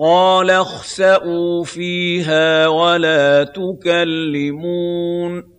قَالَ اخْسَئُوا فِيهَا وَلَا تُكَلِّمُونِ